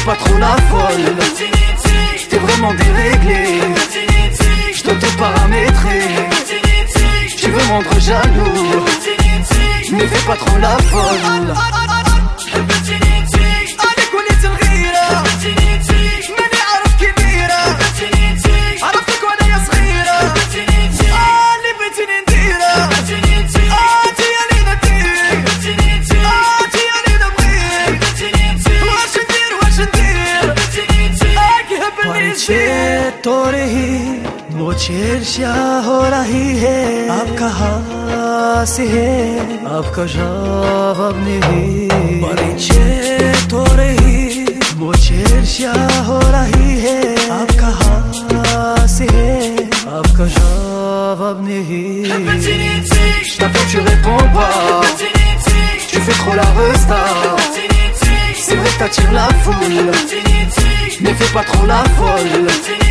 پکولا فل مغربے گی با میں جا لو میز پکولا فل تو رہی وہ چیر شاہ ہو رہی ہے آپ کا ہاس ہے آپ کا شاہ اب نہیں تو رہی وہ چیر شاہ ہو رہی ہے آپ کا ہاس ہے آپ کا شاہ اب نہیں Ne fais pas trop la folle.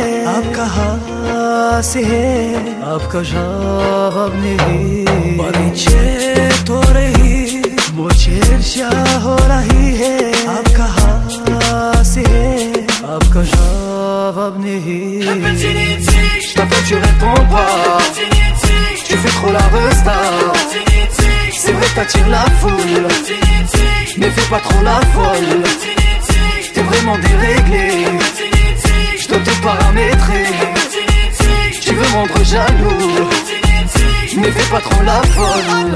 آپ کا ہاس ہے آپ کا شاہب نہیں تو رہی مجھے شاہ ہو رہی ہے آپ کا ہاس ہے آپ کا شاہب نہیں Mais fais pas trop la folle T'es vraiment déréglé مجھے پکوڑا فون